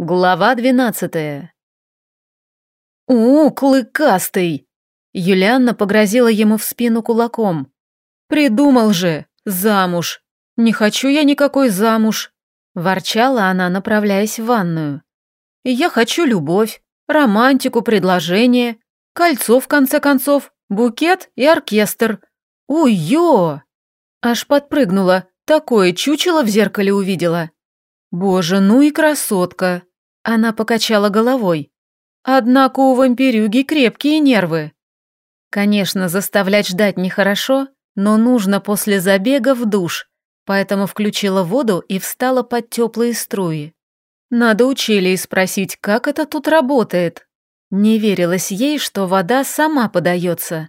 Глава двенадцатая. «У, клыкастый!» Юлианна погрозила ему в спину кулаком. «Придумал же! Замуж! Не хочу я никакой замуж!» Ворчала она, направляясь в ванную. «Я хочу любовь, романтику, предложение, кольцо, в конце концов, букет и оркестр. Уй-ё!» Аж подпрыгнула, такое чучело в зеркале увидела. «Боже, ну и красотка!» Она покачала головой. Однако у вампирюги крепкие нервы. Конечно, заставлять ждать нехорошо, но нужно после забега в душ, поэтому включила воду и встала под теплые струи. Надо у Челии спросить, как это тут работает. Не верилось ей, что вода сама подается.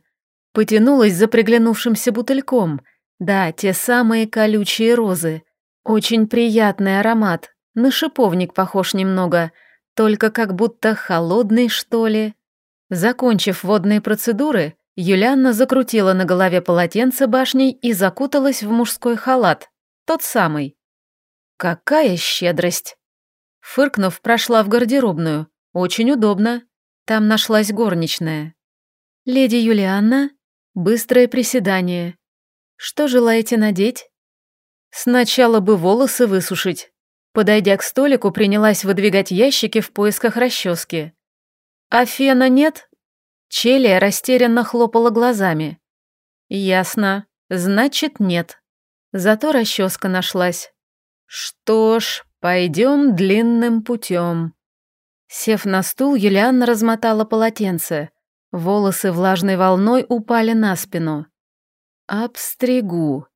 Потянулась за приглянувшимся бутыльком. Да, те самые колючие розы. Очень приятный аромат, на шиповник похож немного, только как будто холодный, что ли. Закончив водные процедуры, Юлианна закрутила на голове полотенце башней и закуталась в мужской халат, тот самый. Какая щедрость! Фыркнув, прошла в гардеробную. Очень удобно. Там нашлась горничная. «Леди Юлианна, быстрое приседание. Что желаете надеть?» «Сначала бы волосы высушить, Подойдя к столику, принялась выдвигать ящики в поисках расчески. «А фена нет?» Челия растерянно хлопала глазами. «Ясно. Значит, нет. Зато расческа нашлась. Что ж, пойдем длинным путем». Сев на стул, Юлианна размотала полотенце. Волосы влажной волной упали на спину. «Обстригу».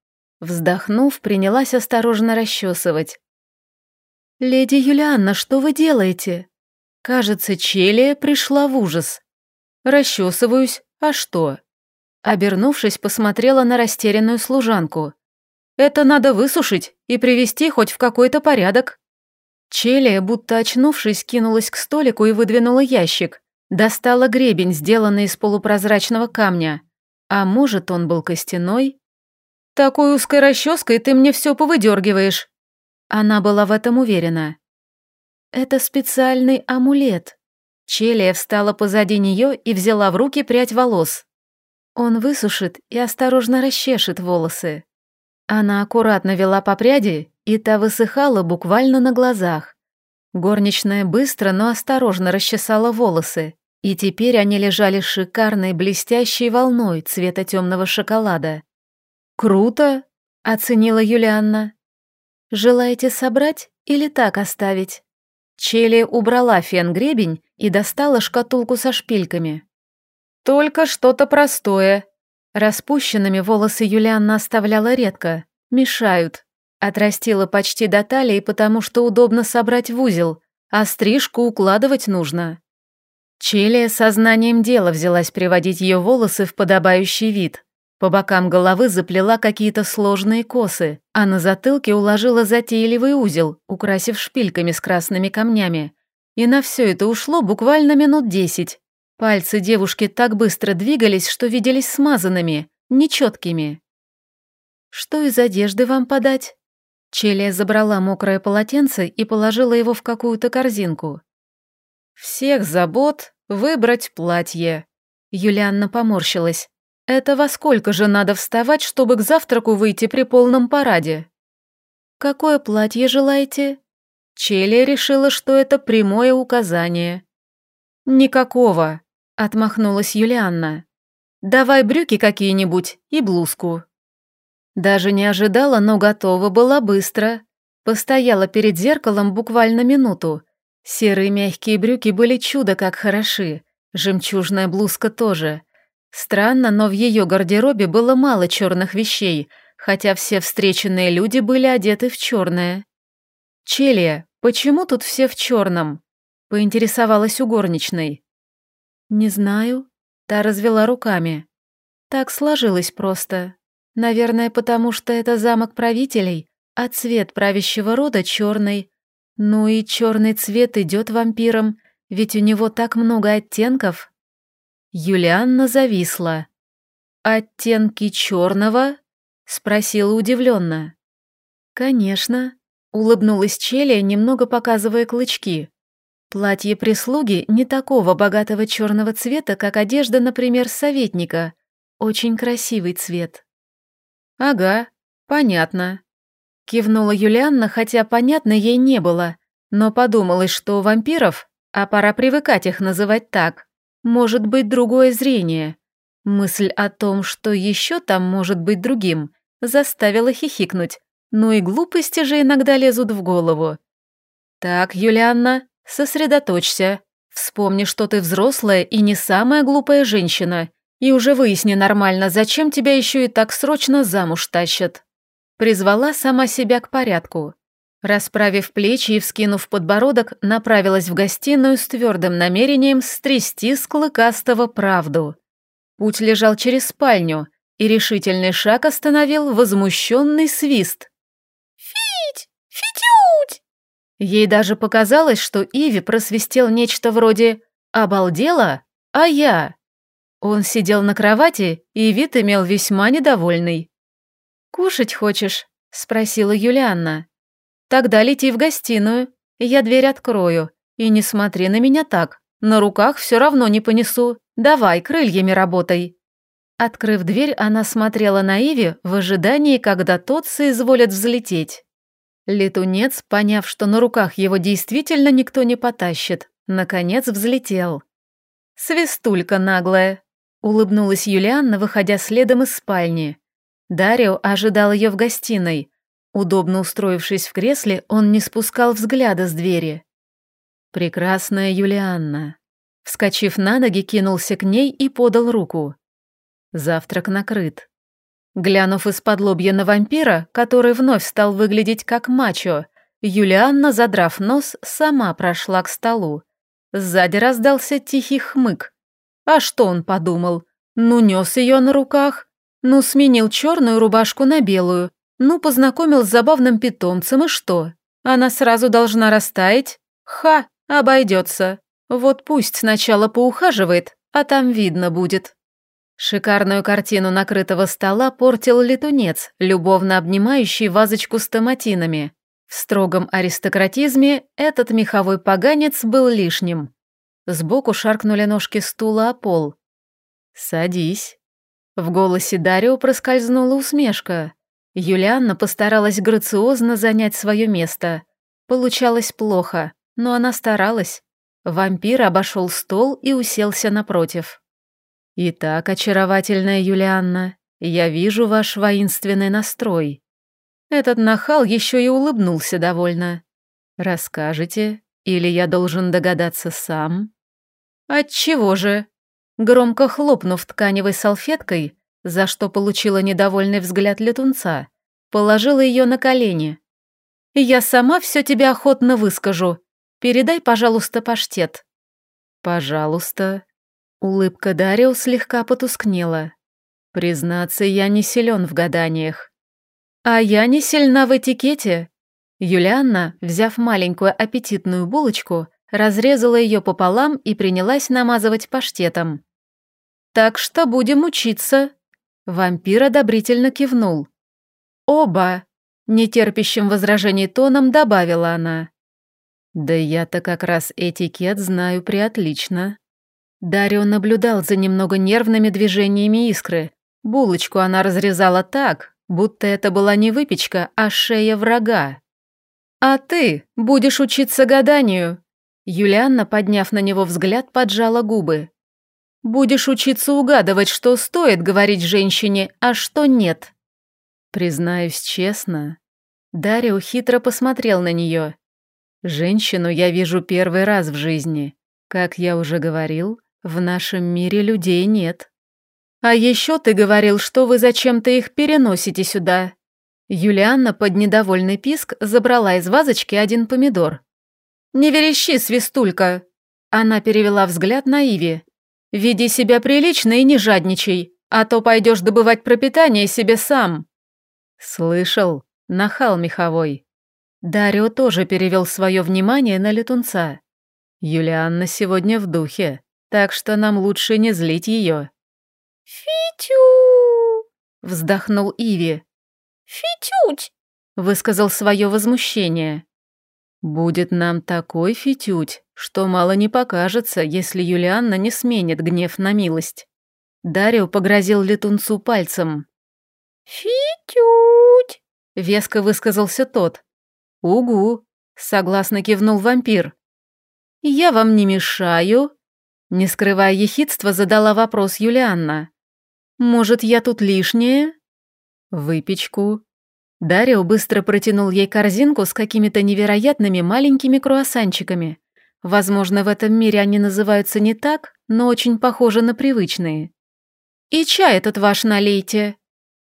Вздохнув, принялась осторожно расчесывать. «Леди Юлианна, что вы делаете?» Кажется, Челия пришла в ужас. Расчесываюсь, а что? Обернувшись, посмотрела на растерянную служанку. «Это надо высушить и привести хоть в какой-то порядок». Челия, будто очнувшись, кинулась к столику и выдвинула ящик. Достала гребень, сделанный из полупрозрачного камня. А может, он был костяной? «Такой узкой расческой ты мне все повыдергиваешь», она была в этом уверена. «Это специальный амулет». Челия встала позади нее и взяла в руки прядь волос. Он высушит и осторожно расчешет волосы. Она аккуратно вела по пряди, и та высыхала буквально на глазах. Горничная быстро, но осторожно расчесала волосы, и теперь они лежали шикарной блестящей волной цвета темного шоколада. «Круто!» — оценила Юлианна. «Желаете собрать или так оставить?» Чели убрала фен-гребень и достала шкатулку со шпильками. «Только что-то простое». Распущенными волосы Юлианна оставляла редко, мешают. Отрастила почти до талии, потому что удобно собрать в узел, а стрижку укладывать нужно. Челия сознанием дела взялась приводить ее волосы в подобающий вид. По бокам головы заплела какие-то сложные косы, а на затылке уложила затейливый узел, украсив шпильками с красными камнями. И на все это ушло буквально минут десять. Пальцы девушки так быстро двигались, что виделись смазанными, нечеткими. «Что из одежды вам подать?» Челия забрала мокрое полотенце и положила его в какую-то корзинку. «Всех забот выбрать платье». Юлианна поморщилась. Это во сколько же надо вставать, чтобы к завтраку выйти при полном параде? Какое платье желаете? Челия решила, что это прямое указание. Никакого, отмахнулась Юлианна. Давай брюки какие-нибудь и блузку. Даже не ожидала, но готова была быстро. Постояла перед зеркалом буквально минуту. Серые мягкие брюки были чудо как хороши. Жемчужная блузка тоже. Странно, но в ее гардеробе было мало черных вещей, хотя все встреченные люди были одеты в черное. «Челия, почему тут все в черном?» — поинтересовалась у горничной. «Не знаю», — та развела руками. «Так сложилось просто. Наверное, потому что это замок правителей, а цвет правящего рода черный. Ну и черный цвет идет вампирам, ведь у него так много оттенков». Юлианна зависла. «Оттенки черного?» — спросила удивленно. «Конечно», — улыбнулась Челия, немного показывая клычки. Платье прислуги не такого богатого черного цвета, как одежда, например, советника. Очень красивый цвет. Ага, понятно. Кивнула Юлианна, хотя понятно ей не было, но подумалось, что у вампиров, а пора привыкать их называть так, может быть другое зрение. Мысль о том, что еще там может быть другим, заставила хихикнуть, ну и глупости же иногда лезут в голову. Так, Юлианна, Сосредоточься. Вспомни, что ты взрослая и не самая глупая женщина. И уже выясни нормально, зачем тебя еще и так срочно замуж тащат. Призвала сама себя к порядку. Расправив плечи и вскинув подбородок, направилась в гостиную с твердым намерением стрясти с клыкастого правду. Путь лежал через спальню, и решительный шаг остановил возмущенный свист. «Фить! Фитють!» Ей даже показалось, что Иви просвистел нечто вроде «Обалдела? А я?» Он сидел на кровати и вид имел весьма недовольный. «Кушать хочешь?» — спросила Юлианна. «Тогда лети в гостиную, я дверь открою. И не смотри на меня так, на руках все равно не понесу. Давай, крыльями работай». Открыв дверь, она смотрела на Иви в ожидании, когда тот соизволит взлететь. Летунец, поняв, что на руках его действительно никто не потащит, наконец взлетел. «Свистулька наглая», — улыбнулась Юлианна, выходя следом из спальни. Дарио ожидал ее в гостиной. Удобно устроившись в кресле, он не спускал взгляда с двери. «Прекрасная Юлианна». Вскочив на ноги, кинулся к ней и подал руку. «Завтрак накрыт. Глянув из-под лобья на вампира, который вновь стал выглядеть как мачо, Юлианна, задрав нос, сама прошла к столу. Сзади раздался тихий хмык. А что он подумал? Ну, нес ее на руках. Ну, сменил черную рубашку на белую. Ну, познакомил с забавным питомцем, и что? Она сразу должна растаять? Ха, обойдется. Вот пусть сначала поухаживает, а там видно будет. Шикарную картину накрытого стола портил летунец, любовно обнимающий вазочку с томатинами. В строгом аристократизме этот меховой поганец был лишним. Сбоку шаркнули ножки стула о пол. «Садись». В голосе Дарио проскользнула усмешка. Юлианна постаралась грациозно занять свое место. Получалось плохо, но она старалась. Вампир обошел стол и уселся напротив. «Итак, очаровательная Юлианна, я вижу ваш воинственный настрой». Этот нахал еще и улыбнулся довольно. «Расскажете, или я должен догадаться сам?» «Отчего же?» Громко хлопнув тканевой салфеткой, за что получила недовольный взгляд летунца, положила ее на колени. «Я сама все тебе охотно выскажу. Передай, пожалуйста, паштет». «Пожалуйста», Улыбка Дарио слегка потускнела. Признаться, я не силен в гаданиях. А я не сильна в этикете. Юлианна, взяв маленькую аппетитную булочку, разрезала ее пополам и принялась намазывать паштетом. «Так что будем учиться». Вампир одобрительно кивнул. «Оба», — нетерпящим возражений тоном добавила она. «Да я-то как раз этикет знаю приотлично», Дарио наблюдал за немного нервными движениями искры. Булочку она разрезала так, будто это была не выпечка, а шея врага. «А ты будешь учиться гаданию?» Юлианна, подняв на него взгляд, поджала губы. «Будешь учиться угадывать, что стоит говорить женщине, а что нет». Признаюсь честно, Дарио хитро посмотрел на нее. «Женщину я вижу первый раз в жизни. Как я уже говорил, в нашем мире людей нет. А еще ты говорил, что вы зачем-то их переносите сюда. Юлианна под недовольный писк забрала из вазочки один помидор. «Не верещи, свистулька!» Она перевела взгляд на Иви. «Веди себя прилично и не жадничай, а то пойдешь добывать пропитание себе сам». «Слышал, нахал меховой». Дарио тоже перевел свое внимание на летунца. «Юлианна сегодня в духе так что нам лучше не злить ее. «Фитю!» — вздохнул Иви. «Фитють!» — высказал свое возмущение. Будет нам такой фитють, что мало не покажется, если Юлианна не сменит гнев на милость. Дарио погрозил летунцу пальцем. «Фитють!» — веско высказался тот. «Угу!» — согласно кивнул вампир. «Я вам не мешаю?» Не скрывая ехидства, задала вопрос Юлианна. «Может, я тут лишняя?» «Выпечку». Дарио быстро протянул ей корзинку с какими-то невероятными маленькими круассанчиками. Возможно, в этом мире они называются не так, но очень похожи на привычные. «И чай этот ваш налейте».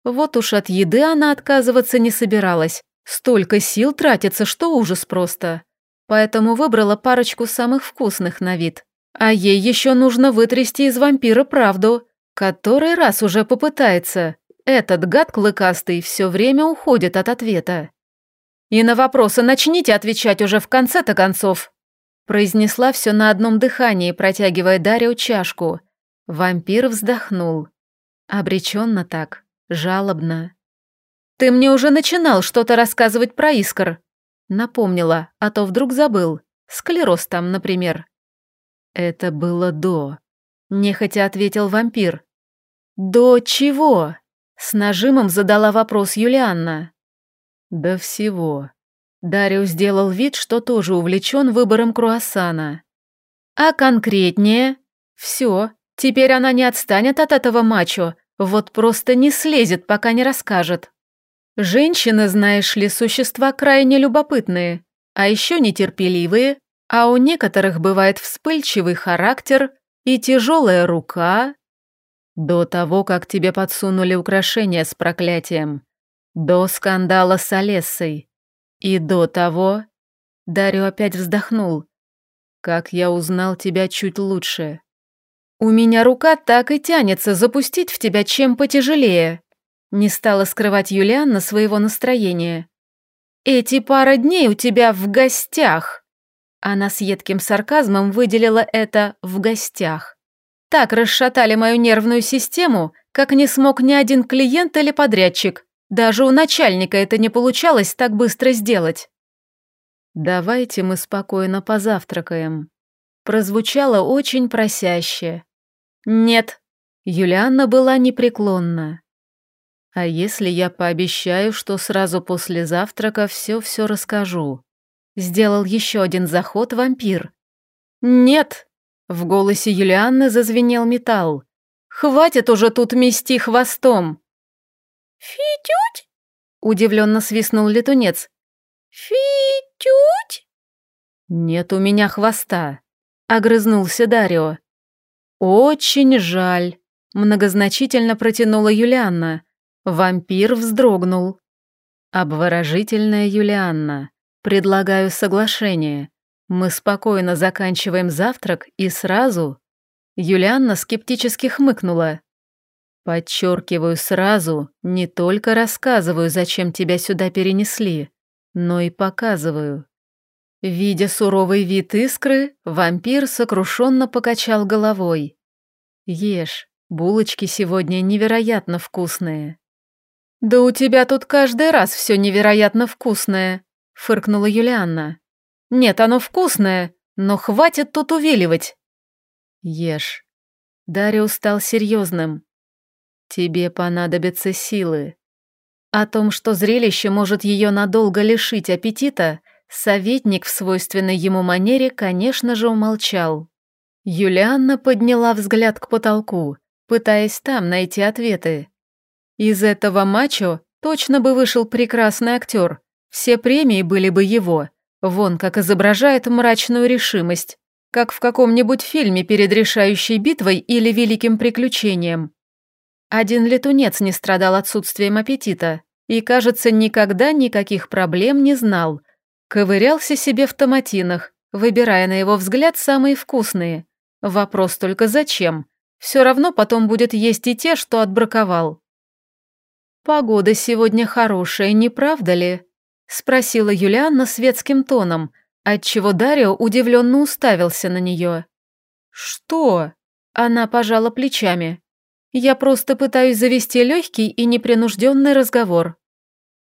Вот уж от еды она отказываться не собиралась. Столько сил тратится, что ужас просто. Поэтому выбрала парочку самых вкусных на вид. А ей еще нужно вытрясти из вампира правду, который раз уже попытается. Этот гад клыкастый все время уходит от ответа. «И на вопросы начните отвечать уже в конце-то концов», произнесла все на одном дыхании, протягивая Дарью чашку. Вампир вздохнул. Обреченно так, жалобно. «Ты мне уже начинал что-то рассказывать про искр», напомнила, а то вдруг забыл. Склероз там, например. Это было до. Нехотя ответил вампир. До чего? С нажимом задала вопрос Юлианна. До всего. Дарио сделал вид, что тоже увлечен выбором круассана. А конкретнее? Все, теперь она не отстанет от этого мачо, вот просто не слезет, пока не расскажет. Женщины, знаешь ли, существа крайне любопытные, а еще нетерпеливые, а у некоторых бывает вспыльчивый характер и тяжелая рука, до того, как тебе подсунули украшения с проклятием. До скандала с Олессой. И до того... Дарю опять вздохнул. Как я узнал тебя чуть лучше. У меня рука так и тянется запустить в тебя чем потяжелее. Не стала скрывать Юлианна своего настроения. Эти пара дней у тебя в гостях. Она с едким сарказмом выделила это «в гостях». Так расшатали мою нервную систему, как не смог ни один клиент или подрядчик. Даже у начальника это не получалось так быстро сделать. «Давайте мы спокойно позавтракаем». Прозвучало очень просяще. «Нет». Юлианна была непреклонна. «А если я пообещаю, что сразу после завтрака все-все расскажу?» Сделал еще один заход вампир. «Нет!» В голосе Юлианны зазвенел металл. «Хватит уже тут мести хвостом!» «Фитють?» Удивленно свистнул летунец. «Фитють?» «Нет у меня хвоста», — огрызнулся Дарио. «Очень жаль», — многозначительно протянула Юлианна. Вампир вздрогнул. «Обворожительная Юлианна, предлагаю соглашение. Мы спокойно заканчиваем завтрак и сразу... Юлианна скептически хмыкнула. Подчеркиваю сразу, не только рассказываю, зачем тебя сюда перенесли, но и показываю. Видя суровый вид искры, вампир сокрушенно покачал головой. Ешь, булочки сегодня невероятно вкусные. Да у тебя тут каждый раз все невероятно вкусное, фыркнула Юлианна. Нет, оно вкусное, но хватит тут увиливать. Ешь. Дариус стал серьезным. Тебе понадобятся силы. О том, что зрелище может ее надолго лишить аппетита, советник в свойственной ему манере, конечно же, умолчал. Юлианна подняла взгляд к потолку, пытаясь там найти ответы. Из этого мачо точно бы вышел прекрасный актер, все премии были бы его, Вон как изображает мрачную решимость, как в каком-нибудь фильме перед решающей битвой или великим приключением. Один летунец не страдал отсутствием аппетита и, кажется, никогда никаких проблем не знал. Ковырялся себе в томатинах, выбирая на его взгляд самые вкусные. Вопрос только зачем? Все равно потом будет есть и те, что отбраковал. Погода сегодня хорошая, не правда ли? Спросила Юлианна светским тоном, отчего Дарио удивленно уставился на нее. «Что?» Она пожала плечами. «Я просто пытаюсь завести легкий и непринужденный разговор».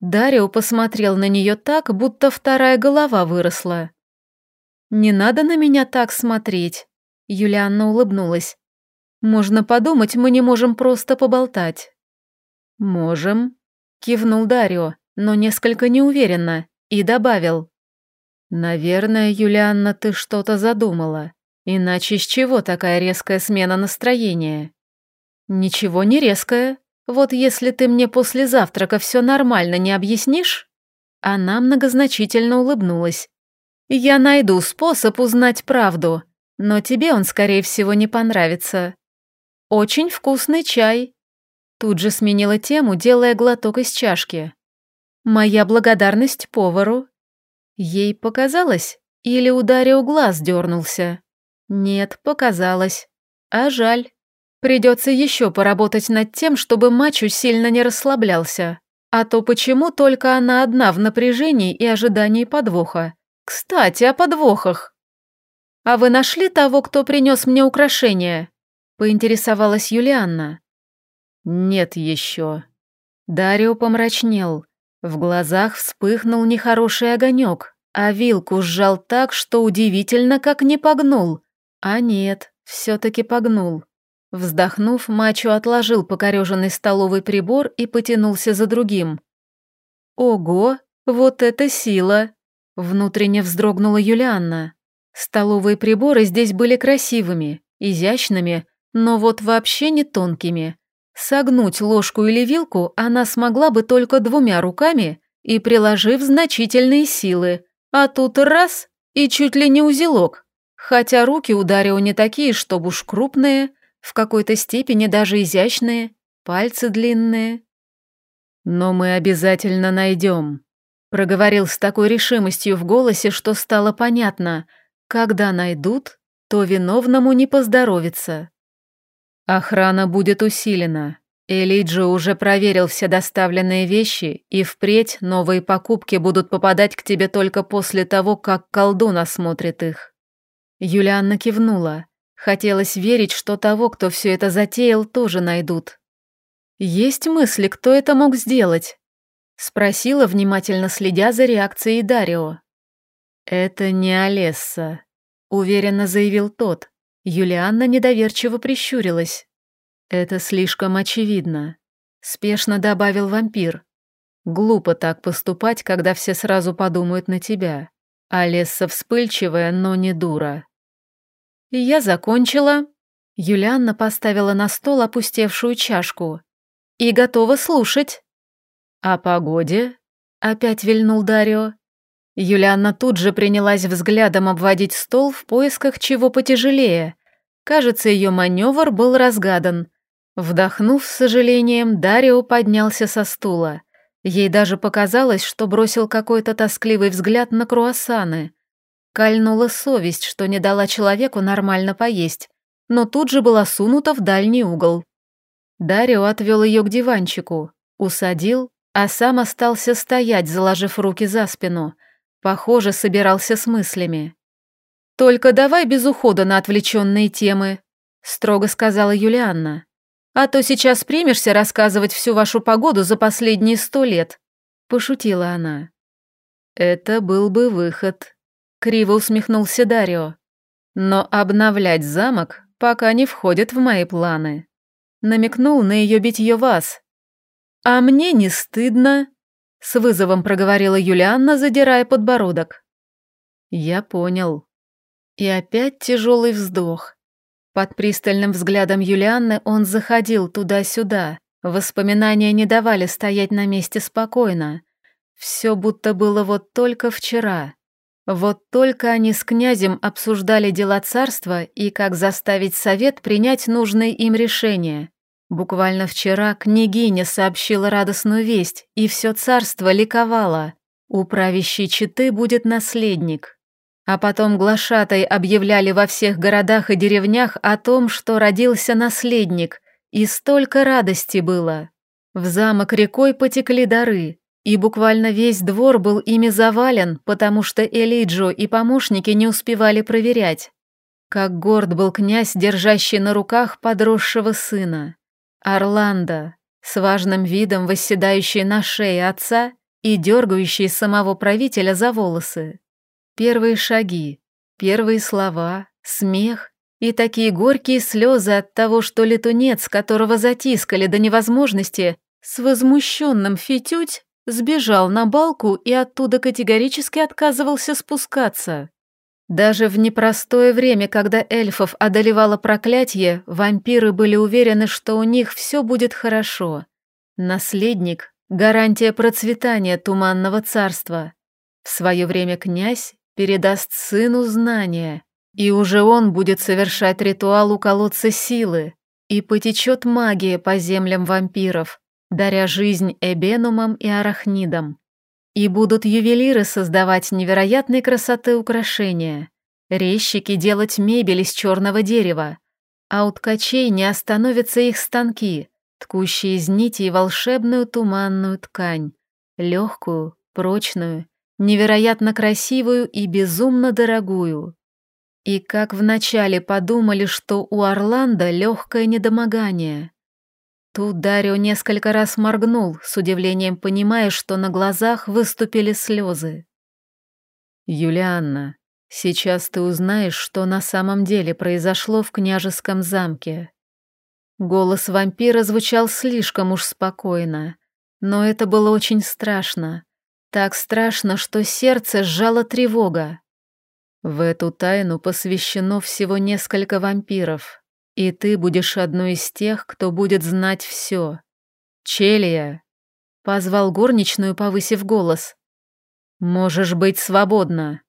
Дарио посмотрел на нее так, будто вторая голова выросла. «Не надо на меня так смотреть», — Юлианна улыбнулась. «Можно подумать, мы не можем просто поболтать». «Можем», — кивнул Дарио, но несколько неуверенно, и добавил. «Наверное, Юлианна, ты что-то задумала. Иначе с чего такая резкая смена настроения?» «Ничего не резкое. Вот если ты мне после завтрака все нормально не объяснишь...» Она многозначительно улыбнулась. «Я найду способ узнать правду, но тебе он, скорее всего, не понравится. Очень вкусный чай». Тут же сменила тему, делая глоток из чашки. «Моя благодарность повару». Ей показалось, или ударил глаз дернулся? Нет, показалось. А жаль. Придется еще поработать над тем, чтобы Мачу сильно не расслаблялся. А то почему только она одна в напряжении и ожидании подвоха? Кстати, о подвохах. «А вы нашли того, кто принес мне украшения?» — поинтересовалась Юлианна. «Нет еще». Дарио помрачнел. В глазах вспыхнул нехороший огонек, а вилку сжал так, что удивительно, как не погнул. А нет, все-таки погнул. Вздохнув, Мачо отложил покореженный столовый прибор и потянулся за другим. «Ого, вот это сила!» Внутренне вздрогнула Юлианна. Столовые приборы здесь были красивыми, изящными, но вот вообще не тонкими. Согнуть ложку или вилку она смогла бы только двумя руками и приложив значительные силы, а тут раз и чуть ли не узелок. Хотя руки у Дарио не такие, чтобы уж крупные, в какой-то степени даже изящные, пальцы длинные. «Но мы обязательно найдем», — проговорил с такой решимостью в голосе, что стало понятно, когда найдут, то виновному не поздоровится. Охрана будет усилена. Элиджи уже проверил все доставленные вещи, и впредь новые покупки будут попадать к тебе только после того, как колдун осмотрит их. Юлианна кивнула. Хотелось верить, что того, кто все это затеял, тоже найдут. «Есть мысли, кто это мог сделать?» Спросила, внимательно следя за реакцией Дарио. «Это не Олесса», — уверенно заявил тот. Юлианна недоверчиво прищурилась. «Это слишком очевидно», — спешно добавил вампир. «Глупо так поступать, когда все сразу подумают на тебя. Олесса вспыльчивая, но не дура. «Я закончила». Юлианна поставила на стол опустевшую чашку. «И готова слушать». «О погоде?» — опять вильнул Дарио. Юлианна тут же принялась взглядом обводить стол в поисках чего потяжелее. Кажется, ее маневр был разгадан. Вдохнув с сожалением, Дарио поднялся со стула. Ей даже показалось, что бросил какой-то тоскливый взгляд на круассаны. Кольнула совесть, что не дала человеку нормально поесть, но тут же была сунута в дальний угол. Дарио отвел ее к диванчику, усадил, а сам остался стоять, заложив руки за спину. Похоже, собирался с мыслями. «Только давай без ухода на отвлеченные темы», — строго сказала Юлианна. «А то сейчас примешься рассказывать всю вашу погоду за последние сто лет», — пошутила она. «Это был бы выход», Криво усмехнулся Дарио. Но обновлять замок пока не входит в мои планы. Намекнул на ее битье вас. А мне не стыдно, с вызовом проговорила Юлианна, задирая подбородок. Я понял. И опять тяжелый вздох. Под пристальным взглядом Юлианны он заходил туда-сюда. Воспоминания не давали стоять на месте спокойно. Все будто было вот только вчера. Вот только они с князем обсуждали дела царства и как заставить совет принять нужное им решение. Буквально вчера княгиня сообщила радостную весть, и все царство ликовало. У правящей четы будет наследник. А потом глашатай объявляли во всех городах и деревнях о том, что родился наследник, и столько радости было. В замок рекой потекли дары, и буквально весь двор был ими завален, потому что Элиджо и помощники не успевали проверять. Как горд был князь, держащий на руках подросшего сына. Орландо, с важным видом восседающий на шее отца, и дергающий самого правителя за волосы. Первые шаги, первые слова, смех и такие горькие слезы от того, что летунец, которого затискали до невозможности, с возмущенным фитють сбежал на балку и оттуда категорически отказывался спускаться. Даже в непростое время, когда эльфов одолевало проклятие, вампиры были уверены, что у них все будет хорошо. Наследник – гарантия процветания Туманного царства. В свое время князь передаст сыну знания, и уже он будет совершать ритуал у колодца силы, и потечет магия по землям вампиров, даря жизнь эбенумам и арахнидам. И будут ювелиры создавать невероятной красоты украшения, резчики делать мебель из черного дерева, а у ткачей не остановятся их станки, ткущие из нитей волшебную туманную ткань, легкую, прочную, невероятно красивую и безумно дорогую. И как вначале подумали, что у Орландо легкое недомогание, Тут Дарио несколько раз моргнул, с удивлением понимая, что на глазах выступили слезы. «Юлианна, сейчас ты узнаешь, что на самом деле произошло в княжеском замке». Голос вампира звучал слишком уж спокойно, но это было очень страшно. Так страшно, что сердце сжало тревога. В эту тайну посвящено всего несколько вампиров, и ты будешь одной из тех, кто будет знать все. Челия, позвал горничную, повысив голос. Можешь быть свободна.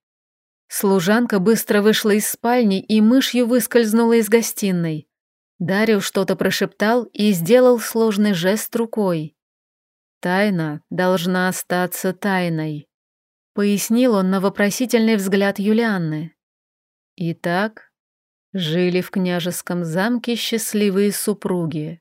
Служанка быстро вышла из спальни и мышью выскользнула из гостиной. Дарио что-то прошептал и сделал сложный жест рукой. «Тайна должна остаться тайной», — пояснил он на вопросительный взгляд Юлианны. «Итак, Жили в княжеском замке счастливые супруги.